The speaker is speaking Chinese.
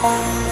花。